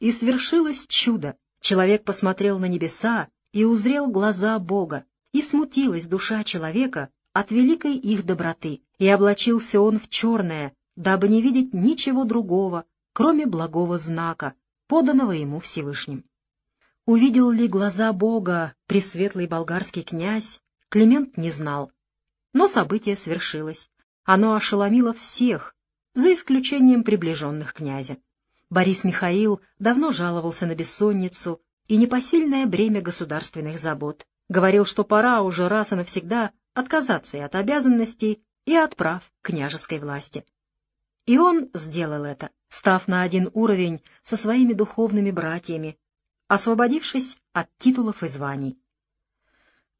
и свершилось чудо. Человек посмотрел на небеса и узрел глаза Бога, и смутилась душа человека от великой их доброты, и облачился он в черное, дабы не видеть ничего другого, кроме благого знака, поданного ему Всевышним. Увидел ли глаза Бога пресветлый болгарский князь, Климент не знал. Но событие свершилось. Оно ошеломило всех, за исключением приближенных князя. Борис Михаил давно жаловался на бессонницу и непосильное бремя государственных забот. Говорил, что пора уже раз и навсегда отказаться и от обязанностей, и от прав княжеской власти. И он сделал это, став на один уровень со своими духовными братьями, освободившись от титулов и званий.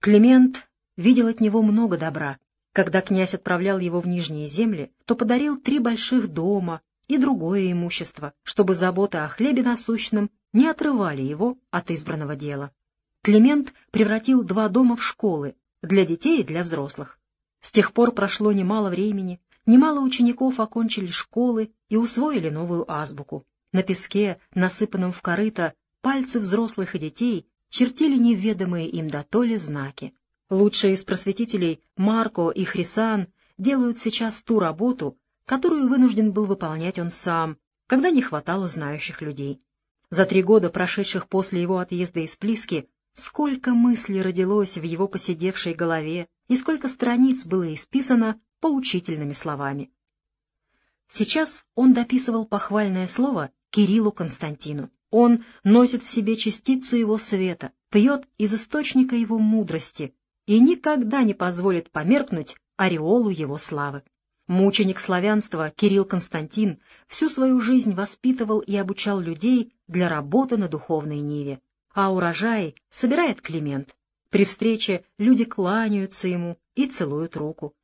Климент видел от него много добра. Когда князь отправлял его в Нижние земли, то подарил три больших дома и другое имущество, чтобы заботы о хлебе насущном не отрывали его от избранного дела. Климент превратил два дома в школы для детей и для взрослых. С тех пор прошло немало времени, немало учеников окончили школы и усвоили новую азбуку. На песке, насыпанном в корыто, пальцы взрослых и детей чертили неведомые им дотоле знаки. Лучшие из просветителей Марко и Хрисан делают сейчас ту работу, которую вынужден был выполнять он сам, когда не хватало знающих людей. За три года, прошедших после его отъезда из Плиски, сколько мыслей родилось в его посидевшей голове и сколько страниц было исписано поучительными словами. Сейчас он дописывал похвальное слово Кириллу Константину. Он носит в себе частицу его света, пьет из источника его мудрости и никогда не позволит померкнуть ореолу его славы. Мученик славянства Кирилл Константин всю свою жизнь воспитывал и обучал людей для работы на духовной ниве, а урожай собирает Климент. При встрече люди кланяются ему и целуют руку.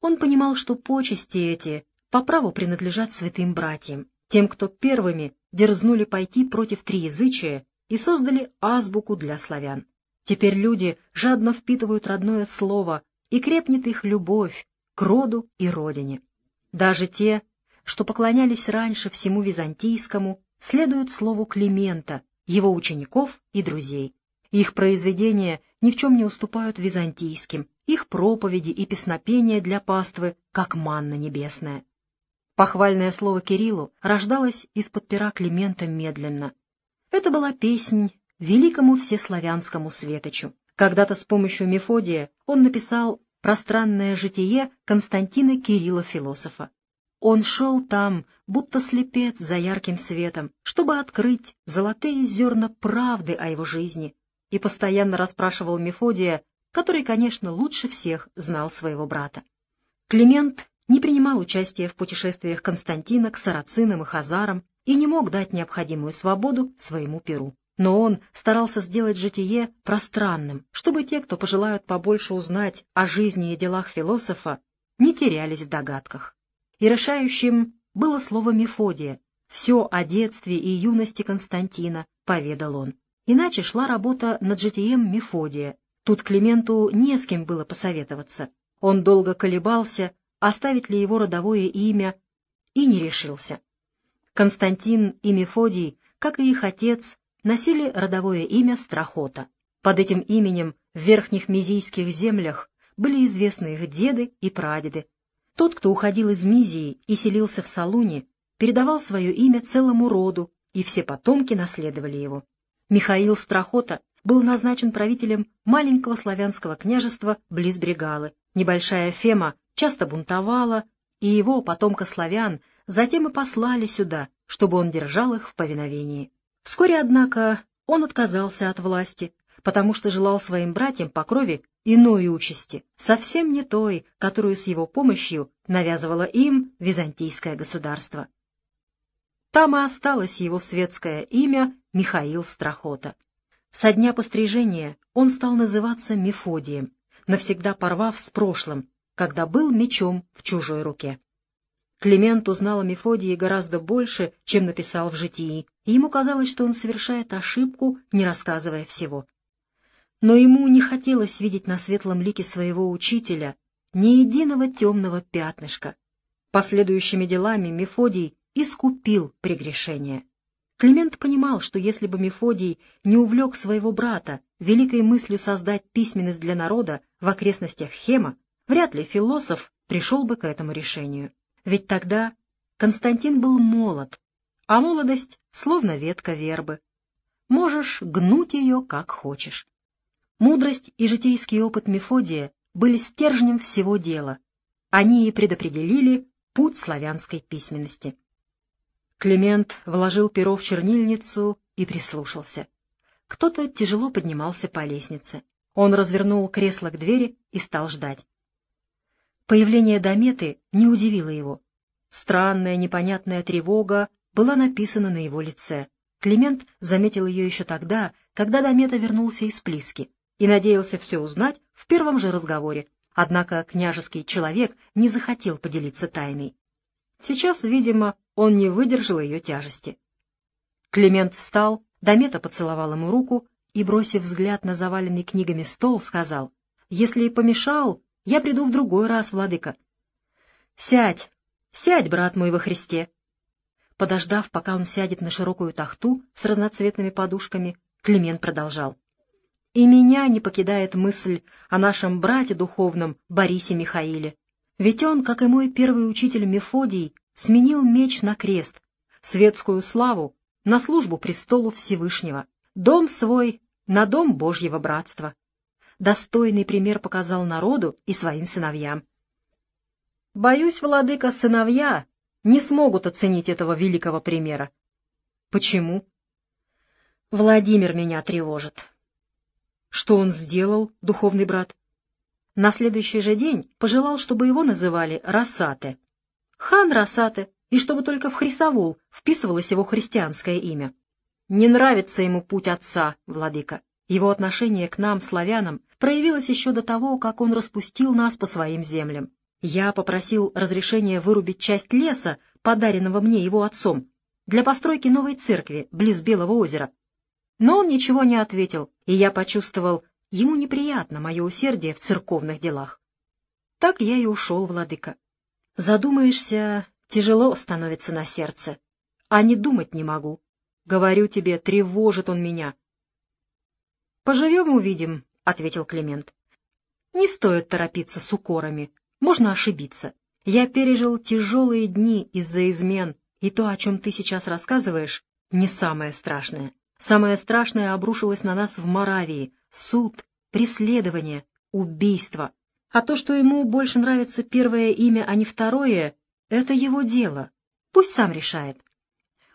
Он понимал, что почести эти по праву принадлежат святым братьям, тем, кто первыми дерзнули пойти против триязычия и создали азбуку для славян. Теперь люди жадно впитывают родное слово, и крепнет их любовь, к роду и родине. Даже те, что поклонялись раньше всему византийскому, следуют слову Климента, его учеников и друзей. Их произведения ни в чем не уступают византийским, их проповеди и песнопения для паствы, как манна небесная. Похвальное слово Кириллу рождалось из-под пера Климента медленно. Это была песнь великому всеславянскому светочу. Когда-то с помощью Мефодия он написал пространное житие Константина Кирилла философа. Он шел там, будто слепец за ярким светом, чтобы открыть золотые зерна правды о его жизни, и постоянно расспрашивал Мефодия, который, конечно, лучше всех знал своего брата. Климент не принимал участия в путешествиях Константина к сарацинам и хазарам и не мог дать необходимую свободу своему перу. Но он старался сделать житие пространным, чтобы те, кто пожелают побольше узнать о жизни и делах философа, не терялись в догадках. И решающим было слово Мефодия. Все о детстве и юности Константина поведал он. Иначе шла работа над житием Мефодия. Тут Клименту не с кем было посоветоваться. Он долго колебался, оставить ли его родовое имя, и не решился. Константин и Мефодий, как и их отец, носили родовое имя Страхота. Под этим именем в верхних мизийских землях были известны их деды и прадеды. Тот, кто уходил из Мизии и селился в Салуне, передавал свое имя целому роду, и все потомки наследовали его. Михаил Страхота был назначен правителем маленького славянского княжества близ Бригалы. Небольшая Фема часто бунтовала, и его, потомка славян, затем и послали сюда, чтобы он держал их в повиновении. Вскоре, однако, он отказался от власти, потому что желал своим братьям по крови иной участи, совсем не той, которую с его помощью навязывало им византийское государство. Там и осталось его светское имя Михаил Страхота. Со дня пострижения он стал называться Мефодием, навсегда порвав с прошлым, когда был мечом в чужой руке. Климент узнал о Мефодии гораздо больше, чем написал в житии, и ему казалось, что он совершает ошибку, не рассказывая всего. Но ему не хотелось видеть на светлом лике своего учителя ни единого темного пятнышка. Последующими делами Мефодий искупил прегрешение. Климент понимал, что если бы Мефодий не увлек своего брата великой мыслью создать письменность для народа в окрестностях Хема, вряд ли философ пришел бы к этому решению. Ведь тогда Константин был молод, а молодость словно ветка вербы. Можешь гнуть ее как хочешь. Мудрость и житейский опыт Мефодия были стержнем всего дела. Они и предопределили путь славянской письменности. Климент вложил перо в чернильницу и прислушался. Кто-то тяжело поднимался по лестнице. Он развернул кресло к двери и стал ждать. Появление Дометы не удивило его. Странная непонятная тревога была написана на его лице. Климент заметил ее еще тогда, когда Домета вернулся из Плиски, и надеялся все узнать в первом же разговоре, однако княжеский человек не захотел поделиться тайной. Сейчас, видимо, он не выдержал ее тяжести. Климент встал, Домета поцеловал ему руку и, бросив взгляд на заваленный книгами стол, сказал, «Если и помешал, я приду в другой раз, владыка». «Сядь, сядь, брат мой во Христе». Подождав, пока он сядет на широкую тахту с разноцветными подушками, Климент продолжал. «И меня не покидает мысль о нашем брате духовном Борисе Михаиле. Ведь он, как и мой первый учитель Мефодий, сменил меч на крест, светскую славу на службу престолу Всевышнего, дом свой на дом Божьего братства. Достойный пример показал народу и своим сыновьям. Боюсь, владыка, сыновья не смогут оценить этого великого примера. Почему? Владимир меня тревожит. Что он сделал, духовный брат? На следующий же день пожелал, чтобы его называли Рассате. Хан Рассате, и чтобы только в Хрисовул вписывалось его христианское имя. Не нравится ему путь отца, владыка. Его отношение к нам, славянам, проявилось еще до того, как он распустил нас по своим землям. Я попросил разрешения вырубить часть леса, подаренного мне его отцом, для постройки новой церкви близ Белого озера. Но он ничего не ответил, и я почувствовал, Ему неприятно мое усердие в церковных делах. Так я и ушел, владыка. Задумаешься, тяжело становится на сердце, а не думать не могу. Говорю тебе, тревожит он меня. — Поживем — увидим, — ответил Климент. — Не стоит торопиться с укорами, можно ошибиться. Я пережил тяжелые дни из-за измен, и то, о чем ты сейчас рассказываешь, не самое страшное. Самое страшное обрушилось на нас в Моравии, суд, преследование, убийство. А то, что ему больше нравится первое имя, а не второе, это его дело. Пусть сам решает.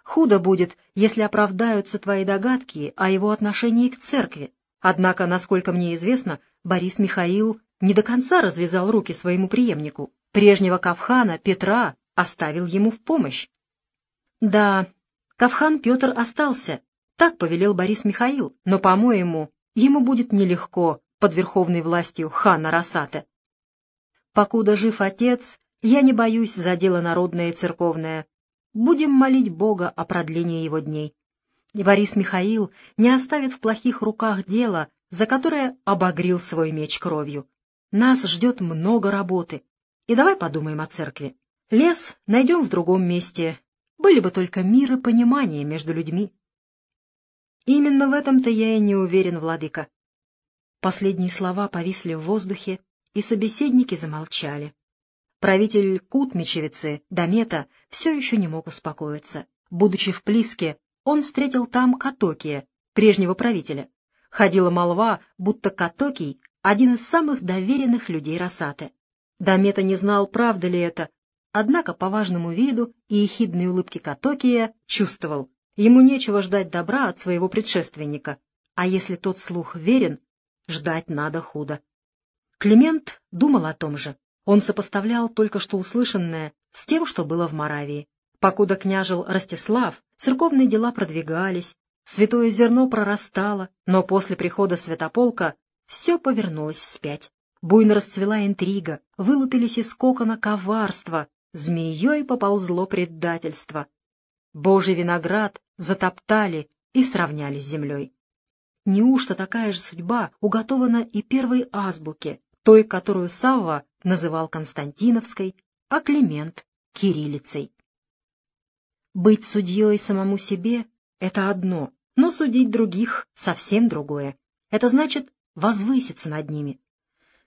Худо будет, если оправдаются твои догадки о его отношении к церкви. Однако, насколько мне известно, Борис Михаил не до конца развязал руки своему преемнику. Прежнего Кавхана Петра оставил ему в помощь. Да, Кавхан Петр остался, так повелел Борис Михаил, но, по-моему, ему будет нелегко под верховной властью хана Расата. Покуда жив отец, я не боюсь за дело народное и церковное. Будем молить Бога о продлении его дней. И Борис Михаил не оставит в плохих руках дело, за которое обогрил свой меч кровью. Нас ждет много работы. И давай подумаем о церкви. Лес найдем в другом месте. Были бы только мир и понимание между людьми. Именно в этом-то я и не уверен, владыка. Последние слова повисли в воздухе, и собеседники замолчали. Правитель Кутмичевицы, Домета, все еще не мог успокоиться. Будучи в Плиске, он встретил там Катокия, прежнего правителя. Ходила молва, будто Катокий — один из самых доверенных людей Росаты. Домета не знал, правда ли это, однако по важному виду и ехидной улыбке Катокия чувствовал, Ему нечего ждать добра от своего предшественника, а если тот слух верен, ждать надо худо. Климент думал о том же. Он сопоставлял только что услышанное с тем, что было в Моравии. Покуда княжил Ростислав, церковные дела продвигались, святое зерно прорастало, но после прихода святополка все повернулось вспять. Буйно расцвела интрига, вылупились из кокона коварства, змеей поползло предательство. Божий виноград затоптали и сравняли с землей. Неужто такая же судьба уготована и первой азбуке, той, которую Савва называл Константиновской, а Климент — кириллицей? Быть судьей самому себе — это одно, но судить других — совсем другое. Это значит возвыситься над ними,